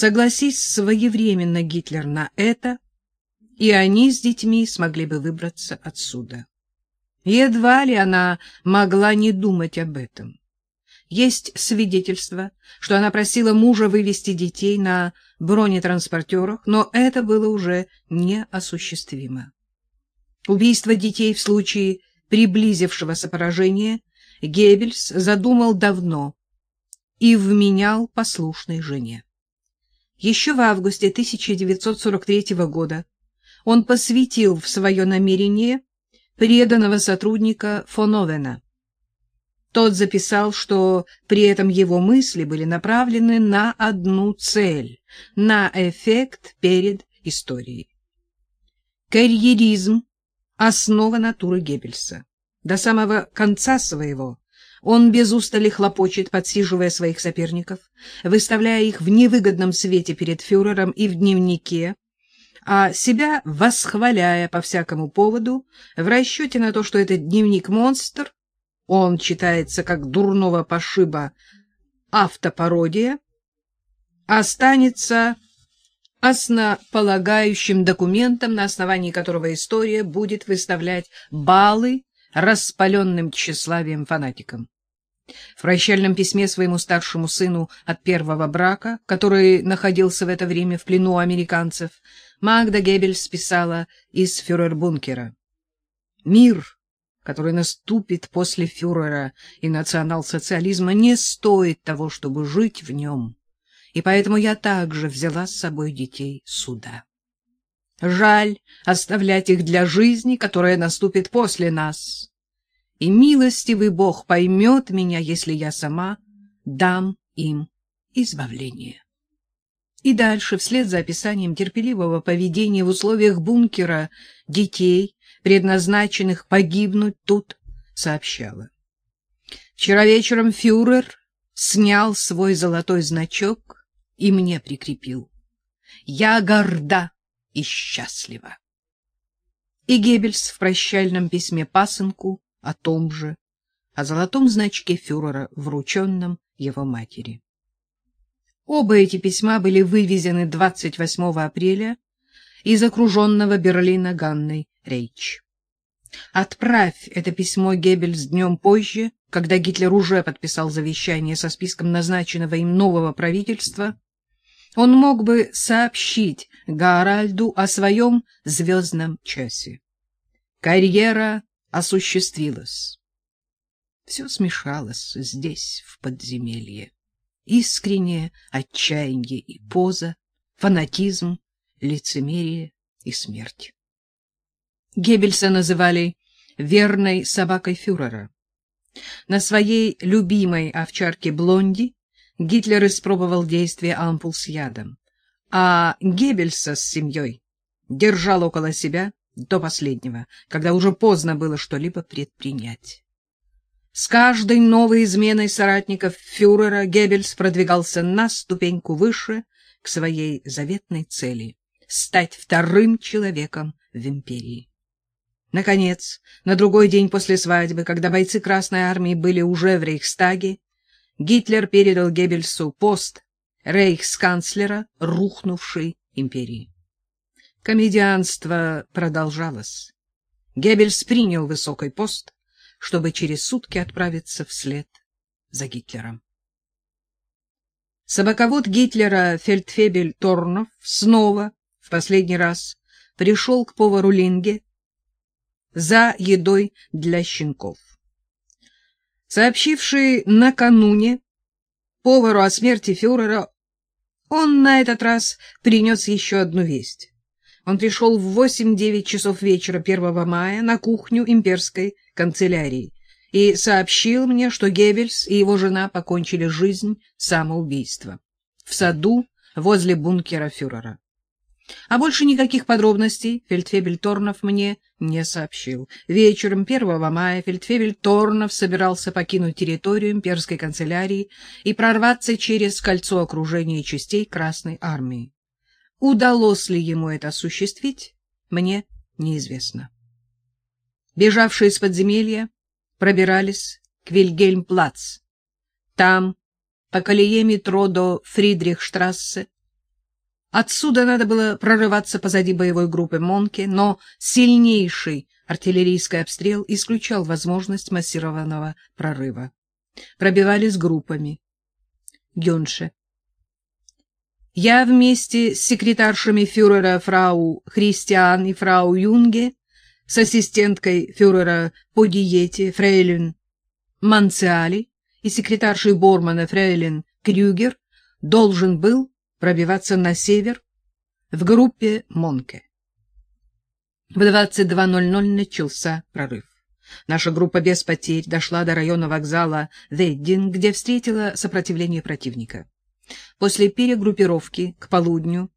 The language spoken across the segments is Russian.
Согласись своевременно Гитлер на это, и они с детьми смогли бы выбраться отсюда. Едва ли она могла не думать об этом. Есть свидетельство, что она просила мужа вывести детей на бронетранспортерах, но это было уже неосуществимо. Убийство детей в случае приблизившегося поражения Геббельс задумал давно и вменял послушной жене. Еще в августе 1943 года он посвятил в свое намерение преданного сотрудника фон Овена. Тот записал, что при этом его мысли были направлены на одну цель — на эффект перед историей. Карьеризм — основа натуры Геббельса. До самого конца своего он без устали хлопочет, подсиживая своих соперников, выставляя их в невыгодном свете перед фюрером и в дневнике, а себя восхваляя по всякому поводу в расчете на то, что этот дневник-монстр, он читается как дурного пошиба автопародия, останется основополагающим документом, на основании которого история будет выставлять баллы распаленным тщеславием фанатикам. В прощальном письме своему старшему сыну от первого брака, который находился в это время в плену американцев, Магда Геббельс писала из фюрербункера. «Мир, который наступит после фюрера и национал-социализма, не стоит того, чтобы жить в нем, и поэтому я также взяла с собой детей сюда». Жаль оставлять их для жизни, которая наступит после нас. И милостивый Бог поймет меня, если я сама дам им избавление. И дальше, вслед за описанием терпеливого поведения в условиях бункера детей, предназначенных погибнуть тут, сообщала. Вчера вечером фюрер снял свой золотой значок и мне прикрепил. Я горда и счастлива. И Геббельс в прощальном письме пасынку о том же, о золотом значке фюрера, врученном его матери. Оба эти письма были вывезены 28 апреля из окруженного Берлина Ганной Рейч. Отправь это письмо Геббельс днем позже, когда Гитлер уже подписал завещание со списком назначенного им нового правительства, он мог бы сообщить Гаральду о своем звездном часе. Карьера осуществилась. Все смешалось здесь, в подземелье. Искреннее отчаяние и поза, фанатизм, лицемерие и смерть. Геббельса называли верной собакой фюрера. На своей любимой овчарке Блонди Гитлер испробовал действие ампул с ядом, а Геббельса с семьей держал около себя до последнего, когда уже поздно было что-либо предпринять. С каждой новой изменой соратников фюрера Геббельс продвигался на ступеньку выше к своей заветной цели — стать вторым человеком в империи. Наконец, на другой день после свадьбы, когда бойцы Красной Армии были уже в Рейхстаге, Гитлер передал Геббельсу пост рейхсканцлера рухнувшей империи. Комедианство продолжалось. Геббельс принял высокий пост, чтобы через сутки отправиться вслед за Гитлером. Собаковод Гитлера фельдфебель Торнов снова, в последний раз, пришел к повару Линге за едой для щенков сообщивший накануне повару о смерти фюрера, он на этот раз принес еще одну весть. Он пришел в 8-9 часов вечера 1 мая на кухню имперской канцелярии и сообщил мне, что Геббельс и его жена покончили жизнь самоубийством в саду возле бункера фюрера. А больше никаких подробностей фельдфебель Торнов мне не сообщил. Вечером 1 мая фельдфебель Торнов собирался покинуть территорию имперской канцелярии и прорваться через кольцо окружения частей Красной армии. Удалось ли ему это осуществить, мне неизвестно. Бежавшие из подземелья пробирались к Вильгельмплац. Там, по колее метро до Фридрихштрассе, Отсюда надо было прорываться позади боевой группы Монке, но сильнейший артиллерийский обстрел исключал возможность массированного прорыва. Пробивались группами. Гюнше. Я вместе с секретаршами фюрера фрау Христиан и фрау Юнге, с ассистенткой фюрера по диете фрейлин Манциали и секретаршей Бормана фрейлин Крюгер должен был пробиваться на север в группе Монке. В 22.00 начался прорыв. Наша группа без потерь дошла до района вокзала Веддин, где встретила сопротивление противника. После перегруппировки к полудню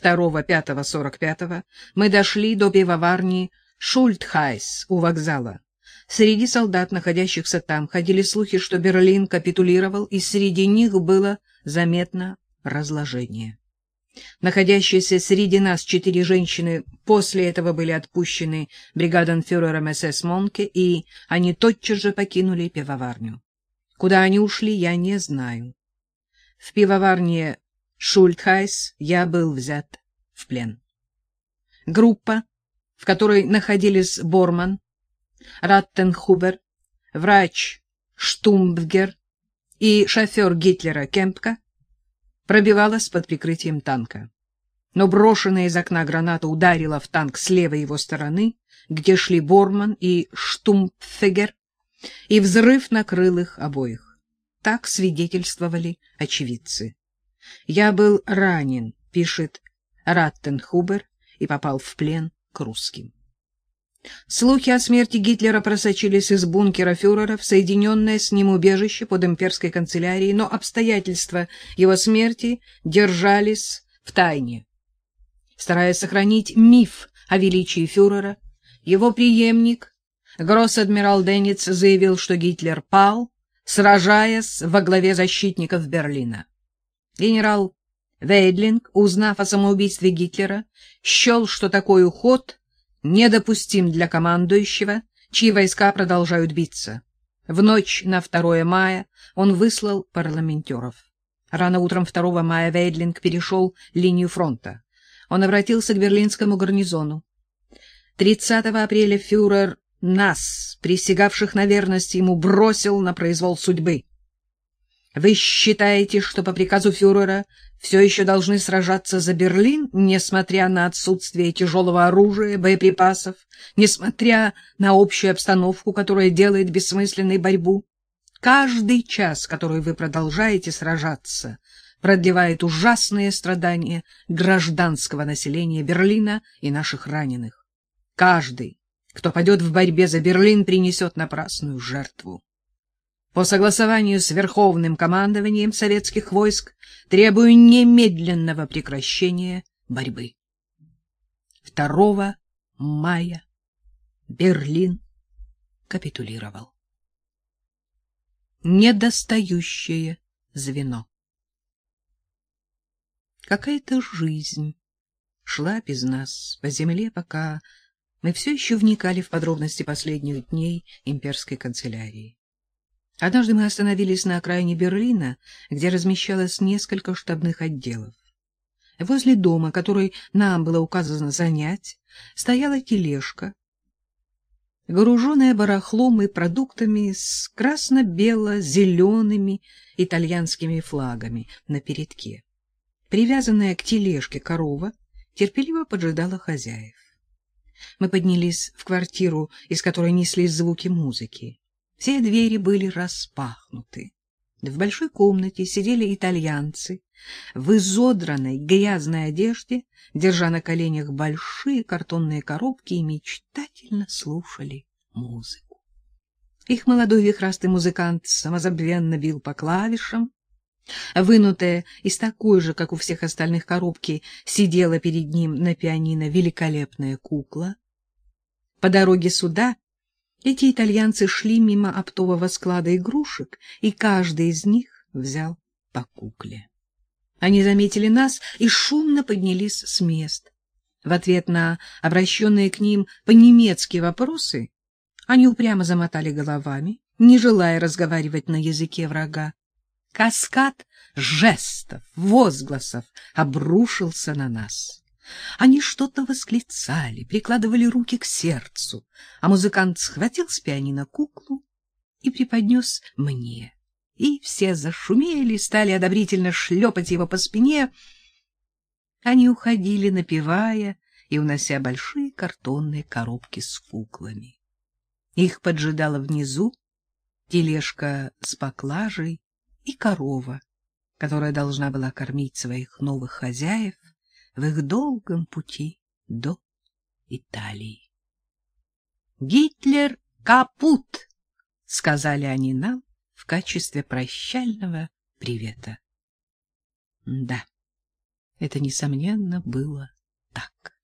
2-5-45 мы дошли до пивоварни Шультхайс у вокзала. Среди солдат, находящихся там, ходили слухи, что Берлин капитулировал, и среди них было заметно разложение. Находящиеся среди нас четыре женщины после этого были отпущены бригаденфюрером СС Монке, и они тотчас же покинули пивоварню. Куда они ушли, я не знаю. В пивоварне Шультхайс я был взят в плен. Группа, в которой находились Борман, Раттенхубер, врач Штумбгер и шофер Гитлера Кемпка, пробивалась под прикрытием танка. Но брошенная из окна граната ударила в танк с левой его стороны, где шли Борман и Штумпфегер, и взрыв накрыл их обоих. Так свидетельствовали очевидцы. «Я был ранен», — пишет Раттенхубер, и попал в плен к русским. Слухи о смерти Гитлера просочились из бункера фюрера в соединенное с ним убежище под имперской канцелярией, но обстоятельства его смерти держались в тайне. Стараясь сохранить миф о величии фюрера, его преемник, гросс-адмирал Денниц, заявил, что Гитлер пал, сражаясь во главе защитников Берлина. Генерал Вейдлинг, узнав о самоубийстве Гитлера, счел, что такой уход недопустим для командующего, чьи войска продолжают биться. В ночь на 2 мая он выслал парламентеров. Рано утром 2 мая Вейдлинг перешел линию фронта. Он обратился к берлинскому гарнизону. 30 апреля фюрер нас, присягавших на верность ему, бросил на произвол судьбы. Вы считаете, что по приказу фюрера все еще должны сражаться за Берлин, несмотря на отсутствие тяжелого оружия, боеприпасов, несмотря на общую обстановку, которая делает бессмысленной борьбу? Каждый час, который вы продолжаете сражаться, продлевает ужасные страдания гражданского населения Берлина и наших раненых. Каждый, кто пойдет в борьбе за Берлин, принесет напрасную жертву по согласованию с Верховным командованием советских войск требую немедленного прекращения борьбы. 2 мая Берлин капитулировал. Недостающее звено. Какая-то жизнь шла без нас по земле, пока мы все еще вникали в подробности последних дней имперской канцелярии. Однажды мы остановились на окраине Берлина, где размещалось несколько штабных отделов. Возле дома, который нам было указано занять, стояла тележка, груженная барахлом и продуктами с красно-бело-зелеными итальянскими флагами на передке. Привязанная к тележке корова терпеливо поджидала хозяев. Мы поднялись в квартиру, из которой неслись звуки музыки. Все двери были распахнуты. В большой комнате сидели итальянцы в изодранной грязной одежде, держа на коленях большие картонные коробки и мечтательно слушали музыку. Их молодой вихрастый музыкант самозабвенно бил по клавишам. Вынутая из такой же, как у всех остальных коробки, сидела перед ним на пианино великолепная кукла. По дороге сюда эти итальянцы шли мимо оптового склада игрушек, и каждый из них взял по кукле. Они заметили нас и шумно поднялись с мест. В ответ на обращенные к ним по-немецки вопросы они упрямо замотали головами, не желая разговаривать на языке врага. Каскад жестов, возгласов обрушился на нас. Они что-то восклицали, прикладывали руки к сердцу, а музыкант схватил с пианино куклу и преподнес мне. И все зашумели, стали одобрительно шлепать его по спине. Они уходили, напевая и унося большие картонные коробки с куклами. Их поджидала внизу тележка с поклажей и корова, которая должна была кормить своих новых хозяев в их долгом пути до Италии. «Гитлер капут!» — сказали они нам в качестве прощального привета. Да, это, несомненно, было так.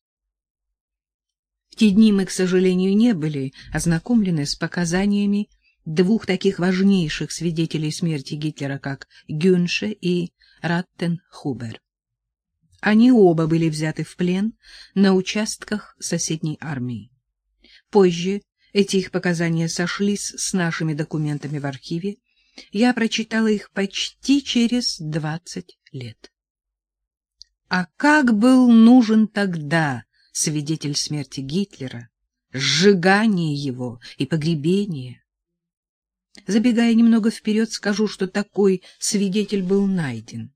В те дни мы, к сожалению, не были ознакомлены с показаниями двух таких важнейших свидетелей смерти Гитлера, как Гюнше и Раттенхубер. Они оба были взяты в плен на участках соседней армии. Позже эти их показания сошлись с нашими документами в архиве. Я прочитала их почти через двадцать лет. А как был нужен тогда свидетель смерти Гитлера, сжигание его и погребение? Забегая немного вперед, скажу, что такой свидетель был найден.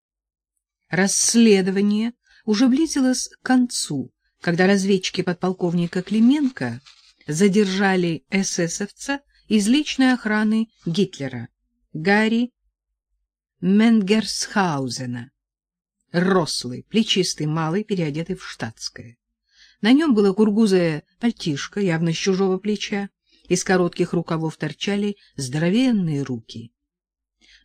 Расследование уже близилось к концу, когда разведчики подполковника Клименко задержали эсэсовца из личной охраны Гитлера, Гарри Менгерсхаузена, рослый, плечистый, малый, переодетый в штатское. На нем было кургузое пальтишко, явно с чужого плеча, из коротких рукавов торчали здоровенные руки.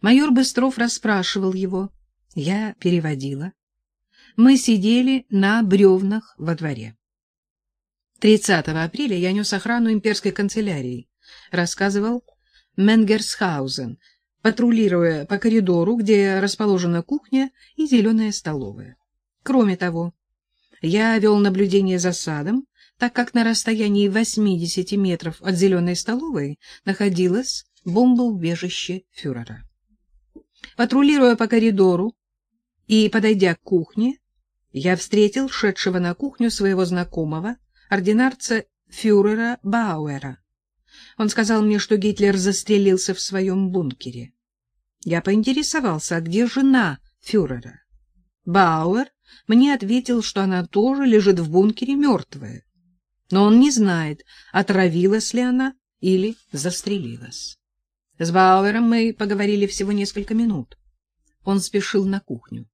Майор Быстров расспрашивал его, я переводила. Мы сидели на бревнах во дворе. 30 апреля я нес охрану имперской канцелярии, рассказывал Менгерсхаузен, патрулируя по коридору, где расположена кухня и зеленая столовая. Кроме того, я вел наблюдение за садом, так как на расстоянии 80 метров от зеленой столовой находилось бомбоубежище фюрера. Патрулируя по коридору и подойдя к кухне, я встретил шедшего на кухню своего знакомого, ординарца фюрера Бауэра. Он сказал мне, что Гитлер застрелился в своем бункере. Я поинтересовался, а где жена фюрера? Бауэр мне ответил, что она тоже лежит в бункере мертвая но он не знает, отравилась ли она или застрелилась. С Бауэром мы поговорили всего несколько минут. Он спешил на кухню.